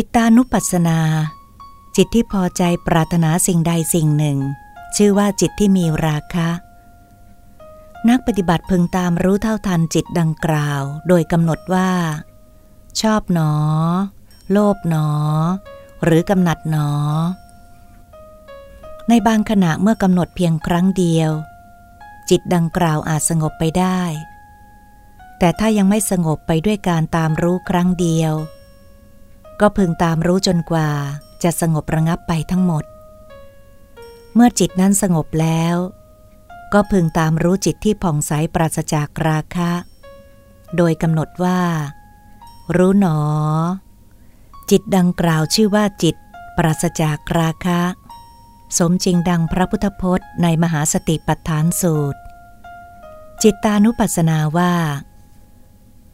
จิตตานุปัสสนา จิตที่พอใจปรารถนาสิ่งใดสิ่งหนึ่ง ชื่อว่าจิตที่มีราคะ นักปฏิบัติพึงตามรู้เท่าทันจิตดังกล่าว โดยกำหนดว่า ชอบหนอ โลภหนอ หรือกำหนัดหนอ ในบางขณะเมื่อกำหนดเพียงครั้งเดียว จิตดังกล่าวอาจสงบไปได้ แต่ถ้ายังไม่สงบไปด้วยการตามรู้ครั้งเดียว ก็พึงตามรู้จนกว่าจะสงบระงับไปทั้งหมด เมื่อจิตนั้นสงบแล้ว ก็พึงตามรู้จิตที่ผ่องใสปราศจากราคะ โดยกำหนดว่า รู้หนอ จิตดังกล่าวชื่อว่าจิตปราศจากราคะ สมจริงดังพระพุทธพจน์ในมหาสติปัฏฐานสูตร จิตตานุปัสสนาว่า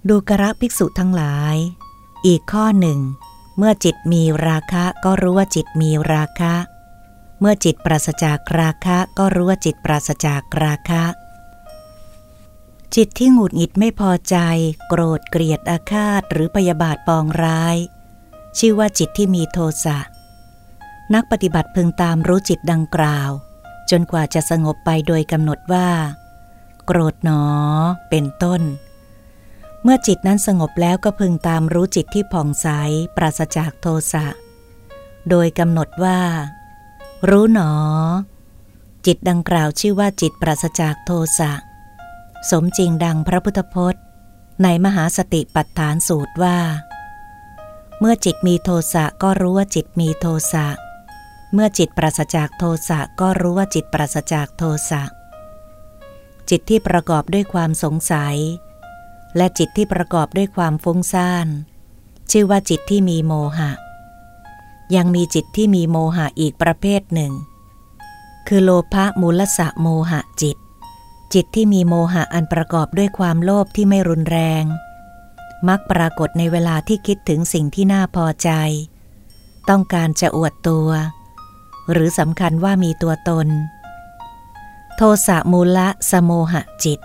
ดูกระภิกษุทั้งหลาย อีกข้อหนึ่ง เมื่อจิตมีราคะก็รู้ว่าจิตมีราคะ เมื่อจิตปราศจากราคะก็รู้ว่าจิตปราศจากราคะ จิตที่หงุดหงิดไม่พอใจ โกรธเกลียดอาฆาตหรือพยาบาทปองร้าย ชื่อว่าจิตที่มีโทสะ นักปฏิบัติพึงตามรู้จิตดังกล่าว จนกว่าจะสงบไปโดยกำหนดว่า โกรธหนอ เป็นต้น เมื่อจิตนั้นสงบแล้วก็พึงตามรู้จิตที่ผ่องใสปราศจากโทสะ โดยกำหนดว่า รู้หนอ จิตดังกล่าวชื่อว่าจิตปราศจากโทสะ สมจริงดังพระพุทธพจน์ ในมหาสติปัฏฐานสูตรว่า เมื่อจิตมีโทสะก็รู้ว่าจิตมีโทสะ เมื่อจิตปราศจากโทสะก็รู้ว่าจิตปราศจากโทสะ จิตที่ประกอบด้วยความสงสัย และจิตที่ประกอบด้วยความฟุ้งซ่าน ชื่อว่าจิตที่มีโมหะ ยังมีจิตที่มีโมหะอีกประเภทหนึ่ง คือโลภะมูลสะโมหะจิต จิตที่มีโมหะอันประกอบด้วยความโลภที่ไม่รุนแรง มักปรากฏในเวลาที่คิดถึงสิ่งที่น่าพอใจ ต้องการจะอวดตัว หรือสำคัญว่ามีตัวตน โทสะมูละสโมหะจิต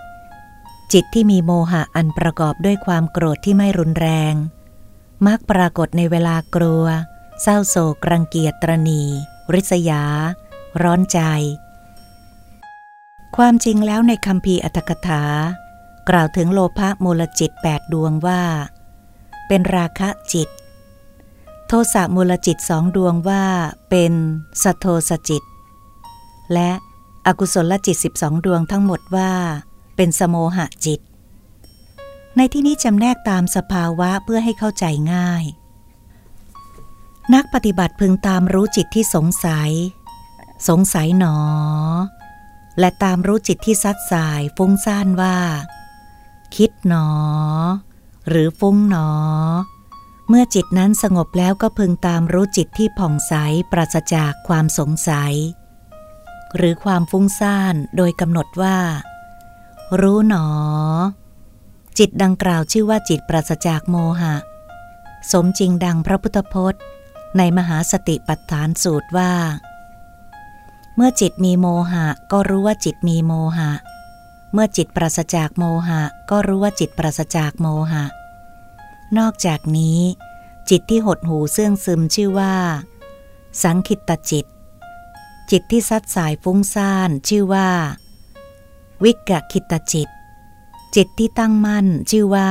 จิตที่มีโมหะอันประกอบด้วยความโกรธที่ไม่รุนแรง มักปรากฏในเวลากลัว เศร้าโศกรังเกียจตรณี ริษยา ร้อนใจ ความจริงแล้วในคำพีอัตถกถา กล่าวถึงโลภะมูลจิตแปดดวงว่า เป็นราคะจิต โทสะมูลจิตสองดวงว่าเป็นสโทสจิต และอกุศลจิตสิบองดวงทั้งหมดว่า เป็นสโมหะจิต ในที่นี้จำแนกตามสภาวะเพื่อให้เข้าใจง่าย นักปฏิบัติพึงตามรู้จิตที่สงสัย สงสัยหนอ และตามรู้จิตที่ซัดสายฟุ้งซ่านว่า คิดหนอ หรือฟุ้งหนอ เมื่อจิตนั้นสงบแล้วก็พึงตามรู้จิตที่ผ่องใสปราศจากความสงสัย หรือความฟุ้งซ่านโดยกำหนดว่า รู้หนอ จิตดังกล่าวชื่อว่าจิตปราศจากโมหะ สมจริงดังพระพุทธพจน์ ในมหาสติปัฏฐานสูตรว่า เมื่อจิตมีโมหะก็รู้ว่าจิตมีโมหะ เมื่อจิตปราศจากโมหะ ก็รู้ว่าจิตปราศจากโมหะ นอกจากนี้ จิตที่หดหูเสื่องซึมชื่อว่า สังคิตตจิตจิตที่ซัดสายฟุ้งซ่านชื่อว่า วิกะคิตจิต จิตที่ตั้งมั่นชื่อว่า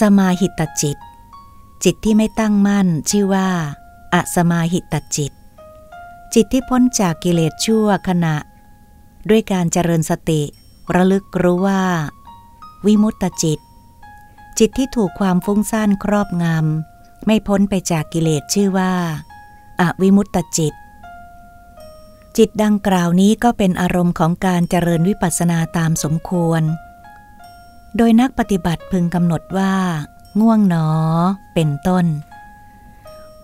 สมาหิตจิต จิตที่ไม่ตั้งมั่นชื่อว่า อสมาหิตจิต จิตที่พ้นจากกิเลสชั่วขณะ ด้วยการเจริญสติ ระลึกรู้ว่า วิมุตตจิต จิตที่ถูกความฟุ้งซ่านครอบงำไม่พ้นไปจากกิเลสชื่อว่าอาวิมุตตจิต จิตดังกล่าวนี้ก็เป็นอารมณ์ของการเจริญวิปัสสนาตามสมควร โดยนักปฏิบัติพึงกำหนดว่า ง่วงหนอ เป็นต้น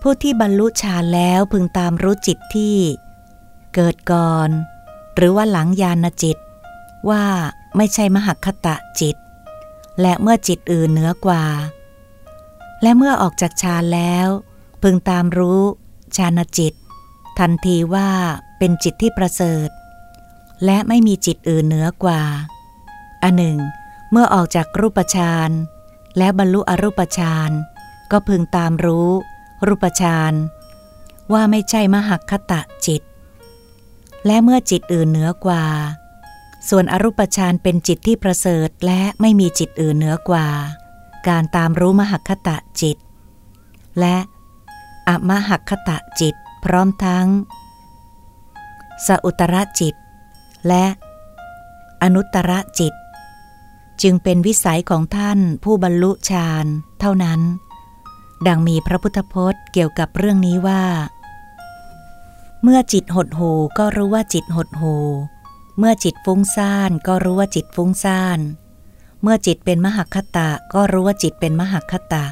ผู้ที่บรรลุฌานแล้วพึงตามรู้จิตที่ เกิดก่อน หรือว่าหลังญาณจิต ว่าไม่ใช่มหคตะจิต และเมื่อจิตอื่นเหนือกว่า และเมื่อออกจากฌานแล้ว พึงตามรู้ฌานจิต ทันทีว่าเป็นจิตที่ประเสริฐ และไม่มีจิตอื่นเหนือกว่า อันหนึ่ง เมื่อออกจากรูปฌานและบรรลุอรูปฌานก็พึงตามรู้ รูปฌานว่าไม่ใช่มหักคตะจิต และเมื่อจิตอื่นเหนือกว่า ส่วนอรูปฌานเป็นจิตที่ประเสริฐและไม่มีจิตอื่นเหนือกว่า การตามรู้มหักคตะจิต และอมหักคตะจิต พร้อมทั้ง สอุตระจิต และอนุตตรจิต จึงเป็นวิสัยของท่านผู้บรรลุฌานเท่านั้น ดังมีพระพุทธพจน์เกี่ยวกับเรื่องนี้ว่า เมื่อจิตหดหูก็รู้ว่าจิตหดหูเมื่อจิตฟุ้งซ่านก็รู้ว่าจิตฟุ้งซ่าน เมื่อจิตเป็นมหคตะก็รู้ว่าจิตเป็นมหคตะ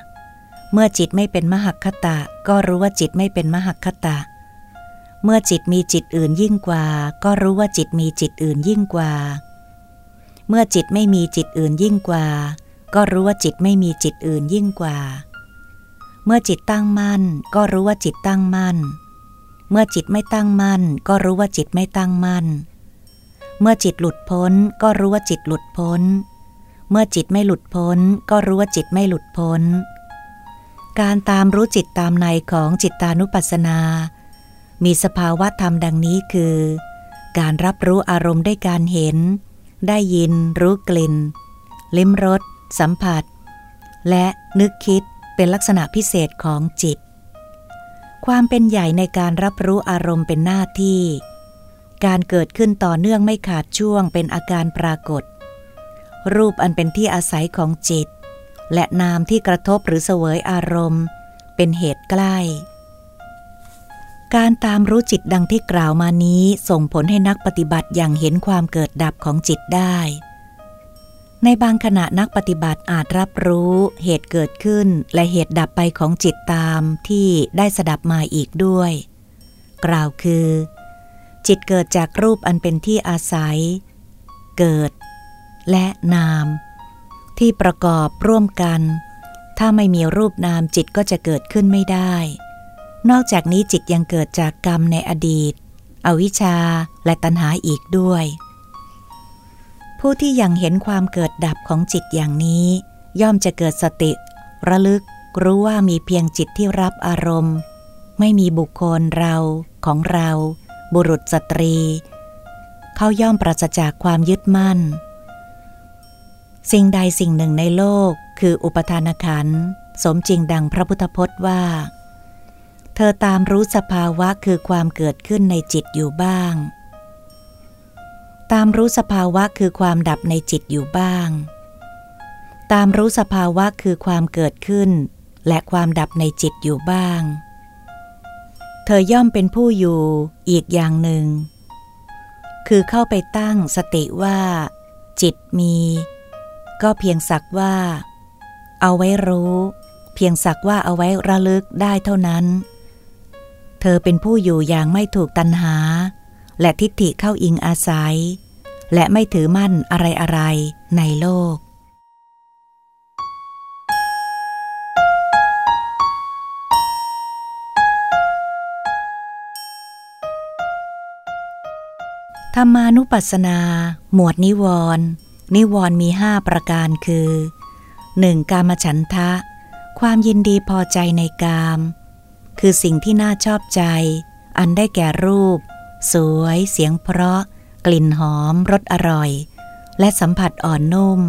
เมื่อจิตไม่เป็นมหคตะ ก็รู้ว่าจิตไม่เป็นมหคตะ เมื่อจิตมีจิตอื่นยิ่งกว่า ก็รู้ว่าจิตมีจิตอื่นยิ่งกว่า เมื่อจิตไม่มีจิตอื่นยิ่งกว่า ก็รู้ว่าจิตไม่มีจิตอื่นยิ่งกว่า เมื่อจิตตั้งมั่น ก็รู้ว่าจิตตั้งมั่น เมื่อจิตไม่ตั้งมั่น ก็รู้ว่าจิตไม่ตั้งมั่น เมื่อจิตหลุดพ้น ก็รู้ว่าจิตหลุดพ้น เมื่อจิตไม่หลุดพ้น ก็รู้ว่าจิตไม่หลุดพ้น การตามรู้จิตตามในของจิตตานุปัสสนา มีสภาวะธรรมดังนี้คือ การรับรู้อารมณ์ได้การเห็น ได้ยิน รู้กลิ่น ลิ้มรส สัมผัส และนึกคิดเป็นลักษณะพิเศษของจิต ความเป็นใหญ่ในการรับรู้อารมณ์เป็นหน้าที่ การเกิดขึ้นต่อเนื่องไม่ขาดช่วงเป็นอาการปรากฏ รูปอันเป็นที่อาศัยของจิต และนามที่กระทบหรือเสวยอารมณ์ เป็นเหตุใกล้ การตามรู้จิตดังที่กล่าวมานี้ส่งผลให้นักปฏิบัติอย่างเห็นความเกิดดับของจิตได้ ในบางขณะนักปฏิบัติอาจรับรู้เหตุเกิดขึ้นและเหตุดับไปของจิตตามที่ได้สดับมาอีกด้วย กล่าวคือ จิตเกิดจากรูปอันเป็นที่อาศัย เกิด และนาม ที่ประกอบร่วมกัน ถ้าไม่มีรูปนามจิตก็จะเกิดขึ้นไม่ได้ นอกจากนี้จิตยังเกิดจากกรรมในอดีต อวิชชาและตัณหาอีกด้วย ผู้ที่ยังเห็นความเกิดดับของจิตอย่างนี้ ย่อมจะเกิดสติ ระลึกรู้ว่ามีเพียงจิตที่รับอารมณ์ ไม่มีบุคคลเราของเรา บุรุษสตรี เขาย่อมปราศจากความยึดมั่น สิ่งใดสิ่งหนึ่งในโลกคืออุปทานขันสมจริงดังพระพุทธพจน์ว่า เธอตามรู้สภาวะคือความเกิดขึ้นในจิตอยู่บ้าง ตามรู้สภาวะคือความดับในจิตอยู่บ้าง ตามรู้สภาวะคือความเกิดขึ้น และความดับในจิตอยู่บ้าง เธอย่อมเป็นผู้อยู่อีกอย่างหนึ่ง คือเข้าไปตั้งสติว่า จิตมี ก็เพียงสักว่า เอาไว้รู้ เพียงสักว่าเอาไว้ระลึกได้เท่านั้น เธอเป็นผู้อยู่อย่างไม่ถูกตัณหา และทิฏฐิเข้าอิงอาศัย และไม่ถือมั่นอะไรอะไรในโลกธรรมานุปัสสนา หมวดนิวรณ์ นิวรณ์มีห้าประการคือ 1. กามฉันทะ ความยินดีพอใจในกาม คือสิ่งที่น่าชอบใจ อันได้แก่รูป สวย เสียงเพราะ กลิ่นหอม รสอร่อย และสัมผัสอ่อนนุ่ม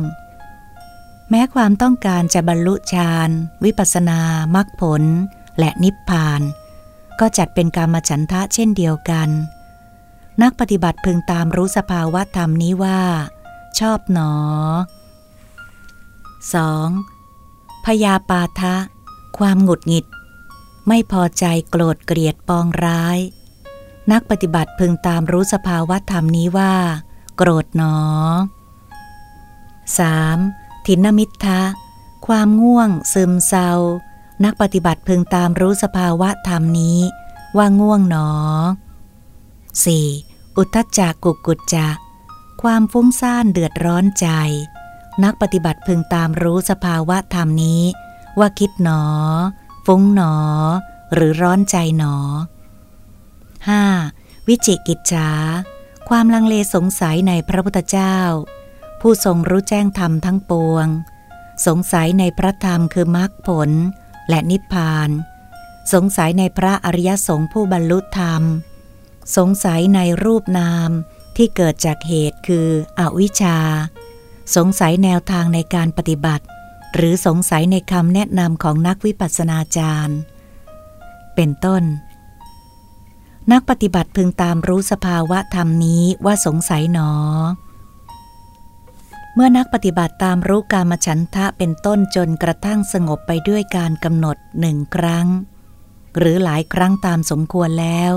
แม้ความต้องการจะบรรลุฌาน วิปัสสนามรรคผล และนิพพาน ก็จัดเป็นกรรมฉันทะเช่นเดียวกัน นักปฏิบัติพึงตามรู้สภาวะธรรมนี้ว่า ชอบหนอ 2. พยาปาทะ ความหงุดหงิด ไม่พอใจโกรธเกลียดปองร้าย นักปฏิบัติพึงตามรู้สภาวะธรรมนี้ว่า โกรธหนอ 3. ทินมิทะความง่วง ซึมเศร้า นักปฏิบัติพึงตามรู้สภาวะธรรมนี้ ว่าง่วงหนอ 4. อุทจจกุกุจจะ ความฟุ้งซ่านเดือดร้อนใจ นักปฏิบัติพึงตามรู้สภาวะธรรมนี้ ว่าคิดหนอ ฟุ้งหนอ หรือร้อนใจหนอ 5. วิจิกิจฉาความลังเลสงสัยในพระพุทธเจ้า ผู้ทรงรู้แจ้งธรรมทั้งปวง สงสัยในพระธรรมคือมรรคผล และนิพพาน สงสัยในพระอริยสงฆ์ผู้บรรลุธรรม สงสัยในรูปนาม ที่เกิดจากเหตุคืออวิชชา สงสัยแนวทางในการปฏิบัติ หรือสงสัยในคำแนะนำของนักวิปัสสนาจารย์ เป็นต้น นักปฏิบัติพึงตามรู้สภาวะธรรมนี้ว่าสงสัยหนอ เมื่อนักปฏิบัติตามรู้การมฉันทะเป็นต้นจนกระทั่งสงบไปด้วยการกำหนดหนึ่งครั้ง หรือหลายครั้งตามสมควรแล้ว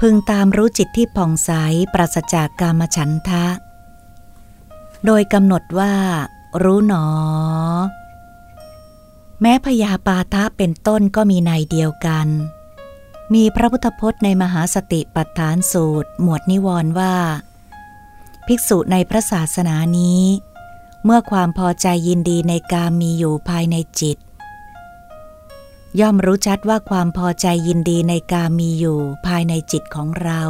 พึงตามรู้จิตที่ผ่องใสปราศจากกามฉันทะ โดยกำหนดว่า รู้หนอ แม้พยาปาทะเป็นต้นก็มีในเดียวกัน มีพระพุทธพจน์ในมหาสติปัฏฐานสูตร หมวดนิวรณ์ว่า ภิกษุในพระศาสนานี้ เมื่อความพอใจยินดีในกามมีอยู่ภายในจิต ย่อมรู้ชัดว่าความพอใจยินดีในกามมีอยู่ภายในจิตของเรา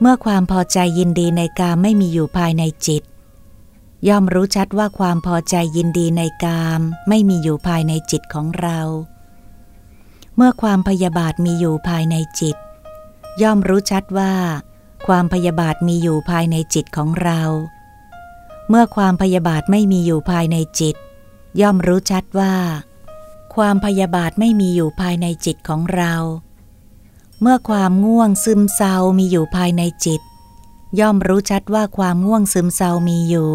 เมื่อความพอใจยินดีในกามไม่มีอยู่ภายในจิต ย่อมรู้ชัดว่าความพอใจยินดีในกามไม่มีอยู่ภายในจิตของเรา เมื่อความพยาบาทมีอยู่ภายในจิต ย่อมรู้ชัดว่า ความพยาบาทมีอยู่ภายในจิตของเรา เมื่อความพยาบาทไม่มีอยู่ภายในจิต ย่อมรู้ชัดว่า ความพยาบาทไม่มีอยู่ภายในจิตของเรา เมื่อความง่วงซึมเศร้ามีอยู่ภายในจิต ย่อมรู้ชัดว่าความง่วงซึมเศร้ามีอยู่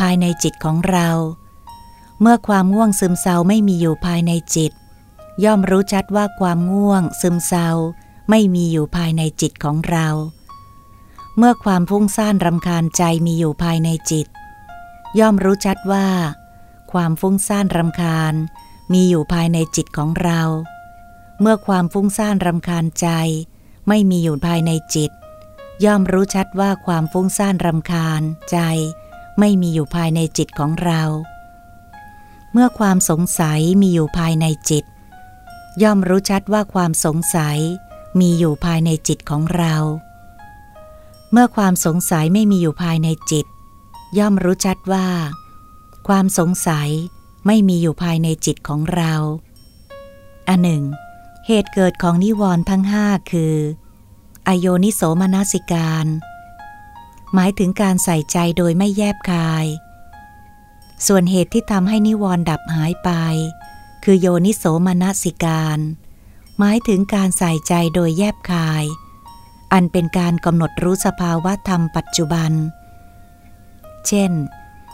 ภายในจิตของเรา เมื่อความง่วงซึมเศร้าไม่มีอยู่ภายในจิต ย่อมรู้ชัดว่าความง่วงซึมเศร้าไม่มีอยู่ภายในจิตของเรา เมื่อความฟุ้งซ่านรำคาญใจมีอยู่ภายในจิต ย่อมรู้ชัดว่า ความฟุ้งซ่านรำคาญ มีอยู่ภายในจิตของเรา เมื่อความฟุ้งซ่านรำคาญใจ ไม่มีอยู่ภายในจิต ย่อมรู้ชัดว่าความฟุ้งซ่านรำคาญใจ ไม่มีอยู่ภายในจิตของเรา เมื่อความสงสัยมีอยู่ภายในจิต ย่อมรู้ชัดว่าความสงสัยมีอยู่ภายในจิตของเรา เมื่อความสงสัยไม่มีอยู่ภายในจิต ย่อมรู้ชัดว่า ความสงสัย ไม่มีอยู่ภายในจิตของเรา อันหนึ่ง เหตุเกิดของนิวรณ์ทั้งห้าคือ อโยนิโสมนสิการ หมายถึงการใส่ใจโดยไม่แยบคาย ส่วนเหตุที่ทำให้นิวรณ์ดับหายไป คือโยนิโสมนสิการ หมายถึงการใส่ใจโดยแยบคาย อันเป็นการกำหนดรู้สภาวะธรรมปัจจุบัน เช่น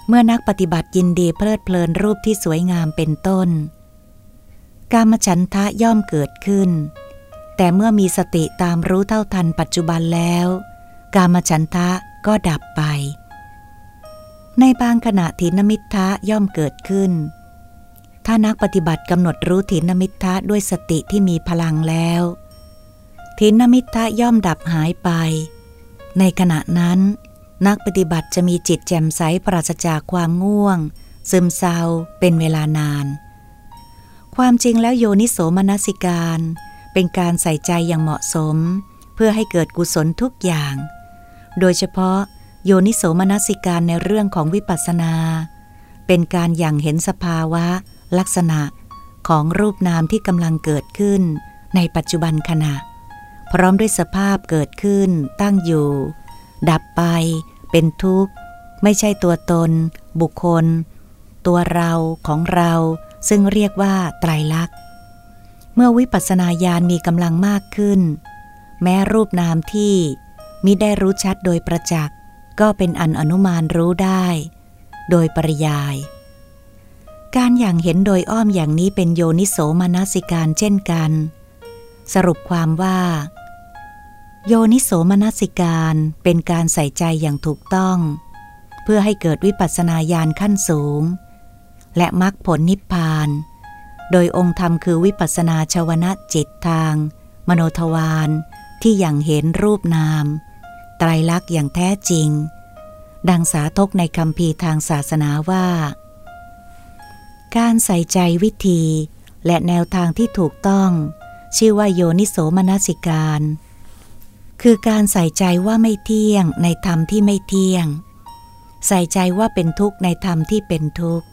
เมื่อนักปฏิบัติยินดีเพลิดเพลินรูปที่สวยงามเป็นต้น การมฉันทะย่อมเกิดขึ้น แต่เมื่อมีสติตามรู้เท่าทันปัจจุบันแล้ว การมฉันทะก็ดับไป ในบางขณะถินมิทะย่อมเกิดขึ้น ถ้านักปฏิบัติกำหนดรู้ถินมิทะด้วยสติที่มีพลังแล้วถินมิทะย่อมดับหายไป ในขณะนั้น นักปฏิบัติจะมีจิตแจ่มใสปราศจากความง่วง ซึมเศร้าเป็นเวลานาน ความจริงแล้วโยนิโสมนสิการ เป็นการใส่ใจอย่างเหมาะสม เพื่อให้เกิดกุศลทุกอย่าง โดยเฉพาะโยนิโสมนสิการในเรื่องของวิปัสสนา เป็นการอย่างเห็นสภาวะ ลักษณะของรูปนามที่กำลังเกิดขึ้น ในปัจจุบันขณะ พร้อมด้วยสภาพเกิดขึ้น ตั้งอยู่ ดับไป เป็นทุกข์ ไม่ใช่ตัวตน บุคคล ตัวเราของเราซึ่งเรียกว่าไตรลักษณ์ เมื่อวิปัสสนาญาณมีกำลังมากขึ้น แม้รูปนามที่มิได้รู้ชัดโดยประจักษ์ก็เป็นอันอนุมานรู้ได้ โดยปริยาย การอย่างเห็นโดยอ้อมอย่างนี้เป็นโยนิโสมนสิการเช่นกัน สรุปความว่า โยนิโสมนสิการเป็นการใส่ใจอย่างถูกต้อง เพื่อให้เกิดวิปัสสนาญาณขั้นสูง และมรรคผลนิพพาน โดยองค์ธรรมคือวิปัสสนาชวนะจิตทาง มโนทวารที่อย่างเห็นรูปนาม ไตรลักษณ์อย่างแท้จริง ดังสาธกในคำพีทางศาสนาว่า การใส่ใจวิธีและแนวทางที่ถูกต้อง ชื่อว่าโยนิโสมนสิการ คือการใส่ใจว่าไม่เที่ยงในธรรมที่ไม่เที่ยง ใส่ใจว่าเป็นทุกข์ในธรรมที่เป็นทุกข์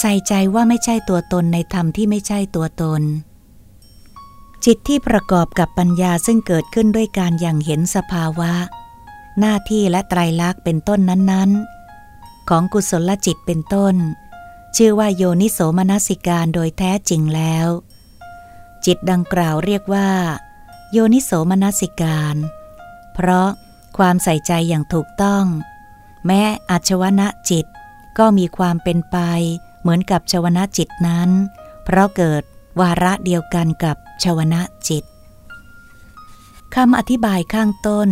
ใส่ใจว่าไม่ใช่ตัวตนในธรรมที่ไม่ใช่ตัวตน จิตที่ประกอบกับปัญญาซึ่งเกิดขึ้นด้วยการอย่างเห็นสภาวะ หน้าที่และไตรลักษณ์เป็นต้นนั้นๆ ของกุศลจิตเป็นต้น ชื่อว่าโยนิโสมนสิการโดยแท้จริงแล้ว จิตดังกล่าวเรียกว่า โยนิโสมนสิการ เพราะความใส่ใจอย่างถูกต้อง แม้อัจวนะจิตก็มีความเป็นไป เหมือนกับชวนะจิตนั้น เพราะเกิดวาระเดียวกันกับชวนะจิตคำอธิบายข้างต้น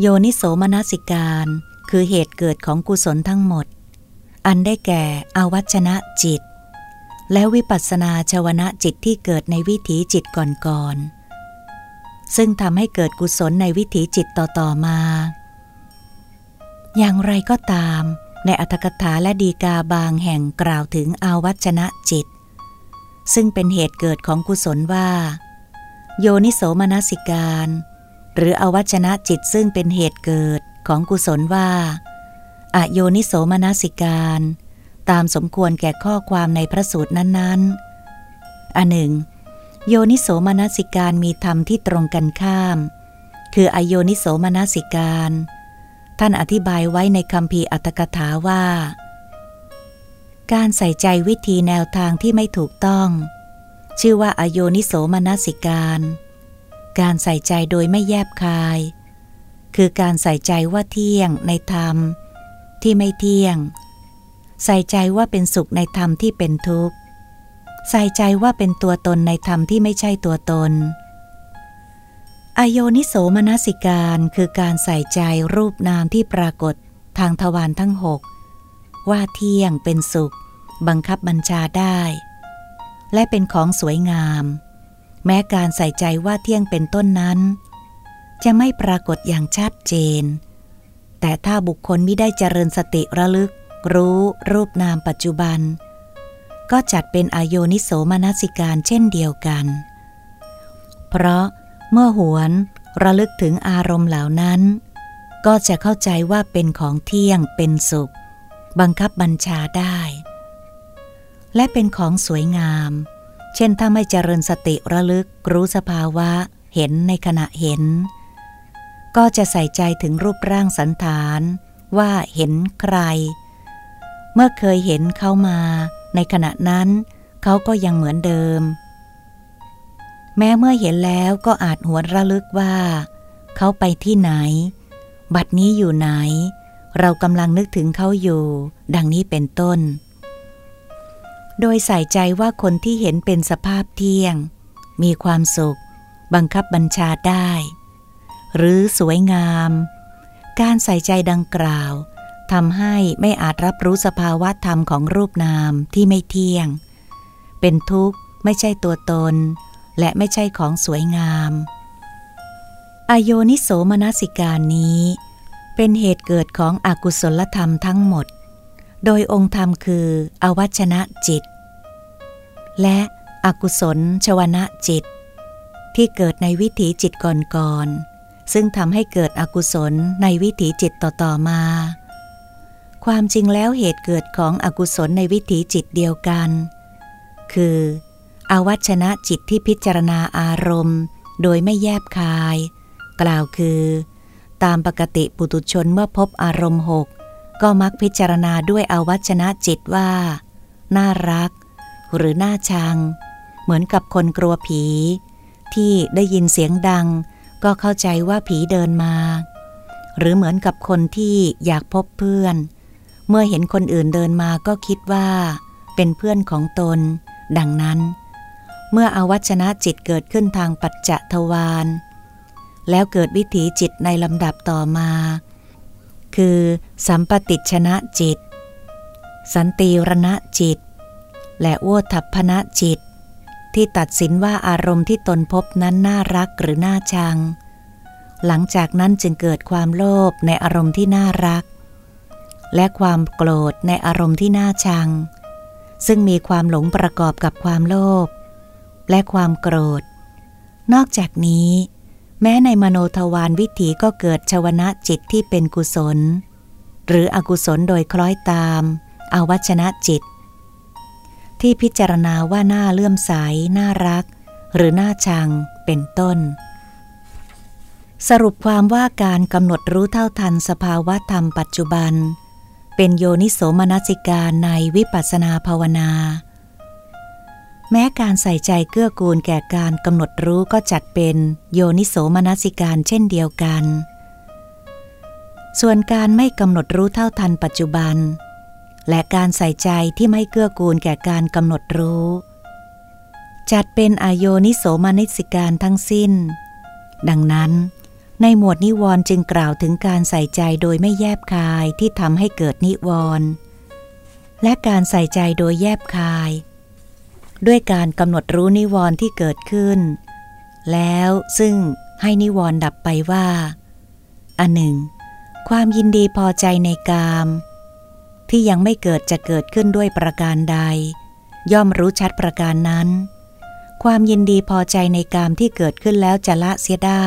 โยนิโสมนสิการ คือเหตุเกิดของกุศลทั้งหมด อันได้แก่อวัชนะจิต และวิปัสนาชวนะจิตที่เกิดในวิถีจิตก่อนๆ ซึ่งทำให้เกิดกุศลในวิถีจิตต่อๆมา อย่างไรก็ตาม ในอัตถกถาและดีกาบางแห่งกล่าวถึงอาวัชนะจิต ซึ่งเป็นเหตุเกิดของกุศลว่า โยนิโสมนสิการ หรืออวัชนะจิตซึ่งเป็นเหตุเกิดของกุศลว่าอโยนิโสมนสิการ ตามสมควรแก่ข้อความในพระสูตรนั้น ๆ อันหนึ่ง โยนิโสมนสิการมีธรรมที่ตรงกันข้าม คืออโยนิโสมนสิการ ท่านอธิบายไว้ในคำพีอัตถกถาว่า การใส่ใจวิธีแนวทางที่ไม่ถูกต้อง ชื่อว่าอโยนิโสมนสิการ การใส่ใจโดยไม่แยบคาย คือการใส่ใจว่าเที่ยงในธรรม ที่ไม่เที่ยง ใส่ใจว่าเป็นสุขในธรรมที่เป็นทุกข์ ใส่ใจว่าเป็นตัวตนในธรรมที่ไม่ใช่ตัวตน อโยนิโสมนสิการคือการใส่ใจรูปนามที่ปรากฏทางทวารทั้งหกว่าเที่ยงเป็นสุข บังคับบัญชาได้ และเป็นของสวยงาม แม้การใส่ใจว่าเที่ยงเป็นต้นนั้น จะไม่ปรากฏอย่างชัดเจน แต่ถ้าบุคคลไม่ได้เจริญสติระลึก รู้รูปนามปัจจุบัน ก็จัดเป็นอโยนิโสมนสิการเช่นเดียวกัน เพราะเมื่อหวนระลึกถึงอารมณ์เหล่านั้น ก็จะเข้าใจว่าเป็นของเที่ยงเป็นสุข บังคับบัญชาได้ และเป็นของสวยงาม เช่นถ้าไม่เจริญสติระลึกรู้สภาวะเห็นในขณะเห็น ก็จะใส่ใจถึงรูปร่างสันฐาน ว่าเห็นใคร เมื่อเคยเห็นเขามา ในขณะนั้นเขาก็ยังเหมือนเดิม แม้เมื่อเห็นแล้วก็อาจหวนระลึกว่า เขาไปที่ไหน บัดนี้อยู่ไหน เรากำลังนึกถึงเขาอยู่ ดังนี้เป็นต้น โดยใส่ใจว่าคนที่เห็นเป็นสภาพเที่ยง มีความสุข บังคับบัญชาได้ หรือสวยงาม การใส่ใจดังกล่าว ทำให้ไม่อาจรับรู้สภาวะธรรมของรูปนามที่ไม่เที่ยง เป็นทุกข์ไม่ใช่ตัวตน และไม่ใช่ของสวยงาม อโยนิโสมนสิการนี้ เป็นเหตุเกิดของอกุศลธรรมทั้งหมด โดยองค์ธรรมคือ อวัชนะจิต และอกุศลชวนะจิต ที่เกิดในวิถีจิตก่อนๆซึ่งทำให้เกิดอกุศลในวิถีจิตต่อๆมา ความจริงแล้วเหตุเกิดของอกุศลในวิถีจิตเดียวกัน คืออวัชนะจิตที่พิจารณาอารมณ์ โดยไม่แยบคาย กล่าวคือ ตามปกติปุตุชนเมื่อพบอารมณ์หกก็มักพิจารณาด้วยอวัชนะจิตว่า น่ารัก หรือน่าชัง เหมือนกับคนกลัวผี ที่ได้ยินเสียงดัง ก็เข้าใจว่าผีเดินมา หรือเหมือนกับคนที่อยากพบเพื่อน เมื่อเห็นคนอื่นเดินมาก็คิดว่า เป็นเพื่อนของตน ดังนั้น เมื่ออวัชนะจิตเกิดขึ้นทางปัจจทวารแล้วเกิดวิถีจิตในลำดับต่อมา คือสัมปติชนะจิต สันติรณะจิต และโวทัพพนะจิต ที่ตัดสินว่าอารมณ์ที่ตนพบนั้นน่ารักหรือน่าชัง หลังจากนั้นจึงเกิดความโลภในอารมณ์ที่น่ารัก และความโกรธในอารมณ์ที่น่าชัง ซึ่งมีความหลงประกอบกับความโลภและความโกรธ นอกจากนี้ แม้ในมโนทวารวิถีก็เกิดชวนะจิตที่เป็นกุศล หรืออกุศลโดยคล้อยตามอาวัชนะจิต ที่พิจารณาว่าหน้าเลื่อมใสน่ารัก หรือหน้าชังเป็นต้น สรุปความว่าการกำหนดรู้เท่าทันสภาวะธรรมปัจจุบัน เป็นโยนิโสมนสิการในวิปัสสนาภาวนา แม้การใส่ใจเกื้อกูลแก่การกำหนดรู้ก็จัดเป็นโยนิโสมนสิการเช่นเดียวกัน ส่วนการไม่กำหนดรู้เท่าทันปัจจุบัน และการใส่ใจที่ไม่เกื้อกูลแก่การกำหนดรู้ จัดเป็นอโยนิโสมนิสิการทั้งสิ้น ดังนั้น ในหมวดนิวรณ์จึงกล่าวถึงการใส่ใจโดยไม่แยบคายที่ทำให้เกิดนิวรณ์และการใส่ใจโดยแยบคาย ด้วยการกำหนดรู้นิวรณ์ที่เกิดขึ้น แล้วซึ่งให้นิวรณ์ดับไปว่า อันหนึ่ง ความยินดีพอใจในกาม ที่ยังไม่เกิดจะเกิดขึ้นด้วยประการใด ย่อมรู้ชัดประการนั้น ความยินดีพอใจในกามที่เกิดขึ้นแล้วจะละเสียได้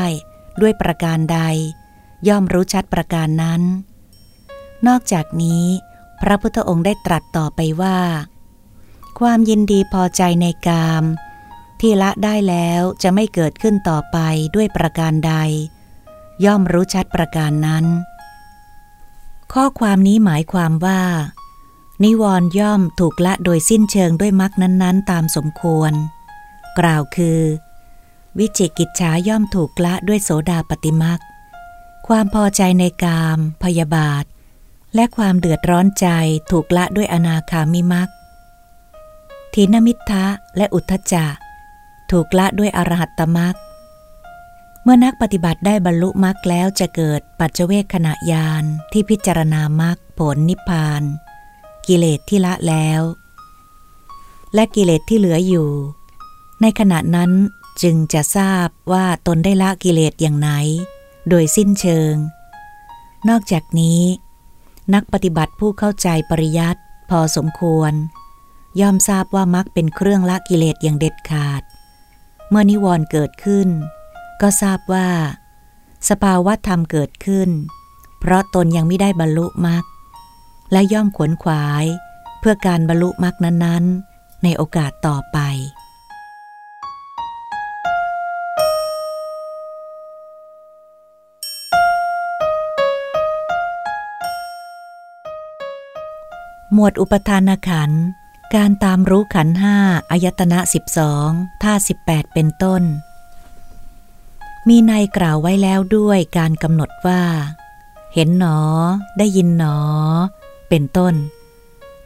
ด้วยประการใด ย่อมรู้ชัดประการนั้น นอกจากนี้ พระพุทธองค์ได้ตรัสต่อไปว่า ความยินดีพอใจในกาม ที่ละได้แล้วจะไม่เกิดขึ้นต่อไปด้วยประการใด ย่อมรู้ชัดประการนั้น ข้อความนี้หมายความว่า นิวรณ์ย่อมถูกละโดยสิ้นเชิงด้วยมรรคนั้น ๆ ตามสมควร กล่าวคือ วิจิกิจฉาย่อมถูกละด้วยโสดาปฏิมรรความพอใจในกาม พยาบาท และความเดือดร้อนใจถูกละด้วยอนาคามิมรรคทีนมิทะและอุทธจะถูกละด้วยอรหัตตมรรคเมื่อนักปฏิบัติได้บรรลุมรรคแล้วจะเกิดปัจเจเวคขณะยานที่พิจารณามรรคผลนิพพาน กิเลสที่ละแล้ว และกิเลสที่เหลืออยู่ ในขณะนั้น จึงจะทราบว่าตนได้ละกิเลสอย่างไหน โดยสิ้นเชิง นอกจากนี้ นักปฏิบัติผู้เข้าใจปริยัติพอสมควร ย่อมทราบว่ามรรคเป็นเครื่องละกิเลสอย่างเด็ดขาด เมื่อนิวรณ์เกิดขึ้น ก็ทราบว่า สภาวะธรรมเกิดขึ้น เพราะตนยังไม่ได้บรรลุมรรคและย่อมขวนขวาย เพื่อการบรรลุมรรคนั้นๆ ในโอกาสต่อไป หมวดอุปทานขัน การตามรู้ขันห้าอายตนะสิบองท่าสิบแปดเป็นต้น มีในกล่าวไว้แล้วด้วยการกำหนดว่า เห็นหนอ ได้ยินหนอ เป็นต้น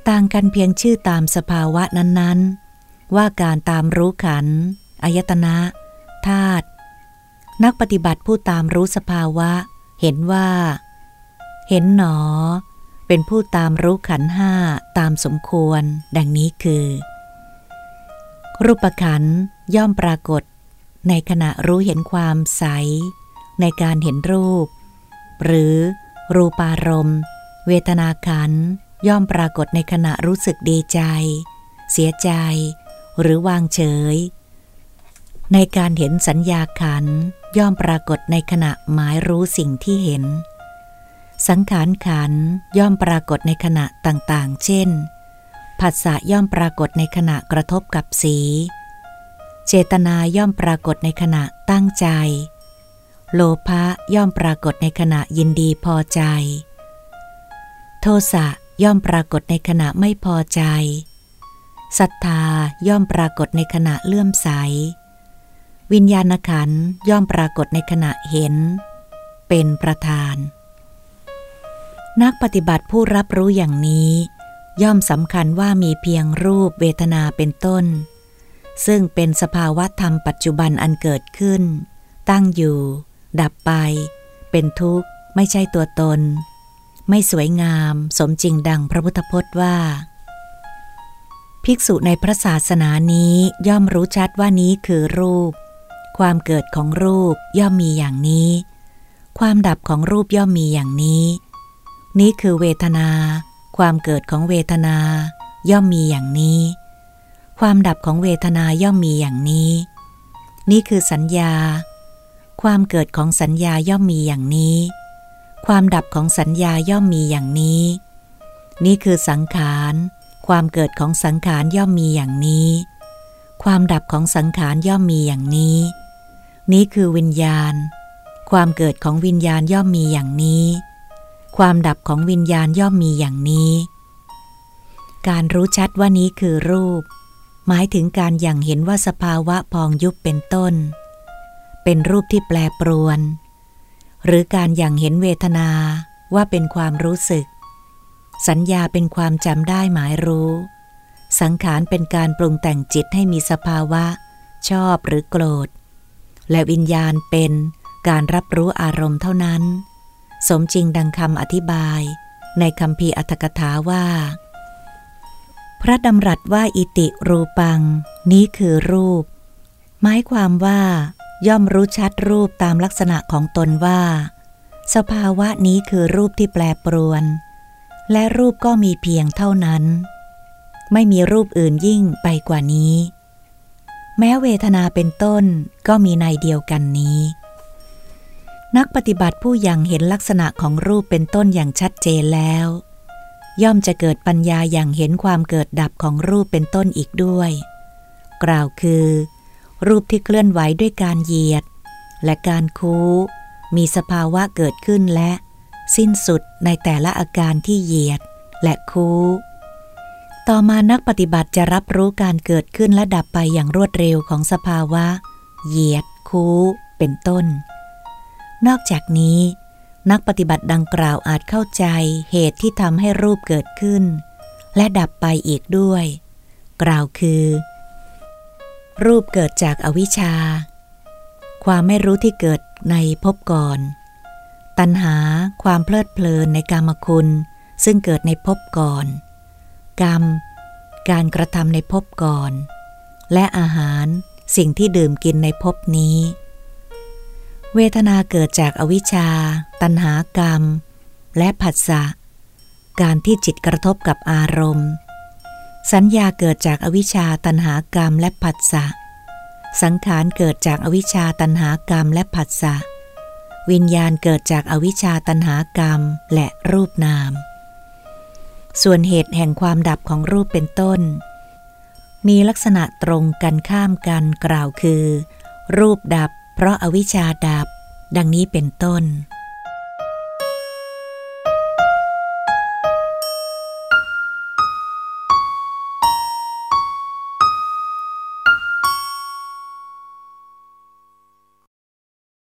ต่างกันเพียงชื่อตามสภาวะนั้นๆ ว่าการตามรู้ขันอายตนะธาตุนักปฏิบัติผู้ตามรู้สภาวะ เห็นว่า เห็นหนอ เป็นผู้ตามรู้ขันห้าตามสมควร ดังนี้คือ รูปขันย่อมปรากฏ ในขณะรู้เห็นความใส ในการเห็นรูป หรือรูปารมณ์ เวทนาขันย่อมปรากฏในขณะรู้สึกดีใจ เสียใจ หรือวางเฉย ในการเห็นสัญญาขันย่อมปรากฏในขณะหมายรู้สิ่งที่เห็น สังขารขันย่อมปรากฏในขณะต่างๆ เช่น ผัสสะย่อมปรากฏในขณะกระทบกับสี เจตนาย่อมปรากฏในขณะตั้งใจ โลภะย่อมปรากฏในขณะยินดีพอใจ โทสะย่อมปรากฏในขณะไม่พอใจ ศรัทธาย่อมปรากฏในขณะเลื่อมใส วิญญาณขันย่อมปรากฏในขณะเห็น เป็นประธาน นักปฏิบัติผู้รับรู้อย่างนี้ ย่อมสำคัญว่ามีเพียงรูปเวทนาเป็นต้น ซึ่งเป็นสภาวะธรรมปัจจุบันอันเกิดขึ้น ตั้งอยู่ ดับไป เป็นทุกข์ ไม่ใช่ตัวตน ไม่สวยงาม สมจริงดังพระพุทธพจน์ว่า ภิกษุในพระศาสนานี้ย่อมรู้ชัดว่านี้คือรูป ความเกิดของรูปย่อมมีอย่างนี้ ความดับของรูปย่อมมีอย่างนี้ นี้คือเวทนา ความเกิดของเวทนา ย่อมมีอย่างนี้ ความดับของเวทนาย่อมมีอย่างนี้ นี่คือสัญญา ความเกิดของสัญญาย่อมมีอย่างนี้ ความดับของสัญญาย่อมมีอย่างนี้ นี่คือสังขาร ความเกิดของสังขารย่อมมีอย่างนี้ ความดับของสังขารย่อมมีอย่างนี้ นี้คือวิญญาณ ความเกิดของวิญญาณย่อมมีอย่างนี้ ความดับของวิญญาณย่อมมีอย่างนี้ การรู้ชัดว่านี้คือรูป หมายถึงการอย่างเห็นว่าสภาวะพองยุบเป็นต้น เป็นรูปที่แปรปรวน หรือการอย่างเห็นเวทนาว่าเป็นความรู้สึก สัญญาเป็นความจำได้หมายรู้ สังขารเป็นการปรุงแต่งจิตให้มีสภาวะ ชอบหรือโกรธ และวิญญาณเป็นการรับรู้อารมณ์เท่านั้น สมจริงดังคำอธิบายในคำพีอัตถกถาว่า พระดำรัสว่าอิติรูปัง นี้คือรูป หมายความว่า ย่อมรู้ชัดรูปตามลักษณะของตนว่า สภาวะนี้คือรูปที่แปรปรวน และรูปก็มีเพียงเท่านั้น ไม่มีรูปอื่นยิ่งไปกว่านี้ แม้เวทนาเป็นต้นก็มีในเดียวกันนี้ นักปฏิบัติผู้ยังเห็นลักษณะของรูปเป็นต้นอย่างชัดเจนแล้ว ย่อมจะเกิดปัญญาอย่างเห็นความเกิดดับของรูปเป็นต้นอีกด้วย กล่าวคือ รูปที่เคลื่อนไหวด้วยการเหยียด และการคูมีสภาวะเกิดขึ้นและ สิ้นสุดในแต่ละอาการที่เหยียดและคูต่อมานักปฏิบัติจะรับรู้การเกิดขึ้นและดับไปอย่างรวดเร็วของสภาวะ เหยียด คูเป็นต้น นอกจากนี้ นักปฏิบัติดังกล่าวอาจเข้าใจเหตุที่ทำให้รูปเกิดขึ้น และดับไปอีกด้วย กล่าวคือ รูปเกิดจากอวิชชา ความไม่รู้ที่เกิดในภพก่อน ตัณหาความเพลิดเพลินในกามคุณ ซึ่งเกิดในภพก่อน กรรม การกระทำในภพก่อน และอาหารสิ่งที่ดื่มกินในภพนี้ เวทนาเกิดจากอวิชชา ตัณหากรรม และผัสสะ การที่จิตกระทบกับอารมณ์ สัญญาเกิดจากอวิชชาตัณหากรรมและผัสสะ สังขารเกิดจากอวิชชาตันหากรรมและผัสสะ วิญญาณเกิดจากอวิชชาตันหากรรมและรูปนาม ส่วนเหตุแห่งความดับของรูปเป็นต้น มีลักษณะตรงกันข้ามกันกล่าวคือ รูปดับ เพราะอาวิชชาดับ ดังนี้เป็นต้น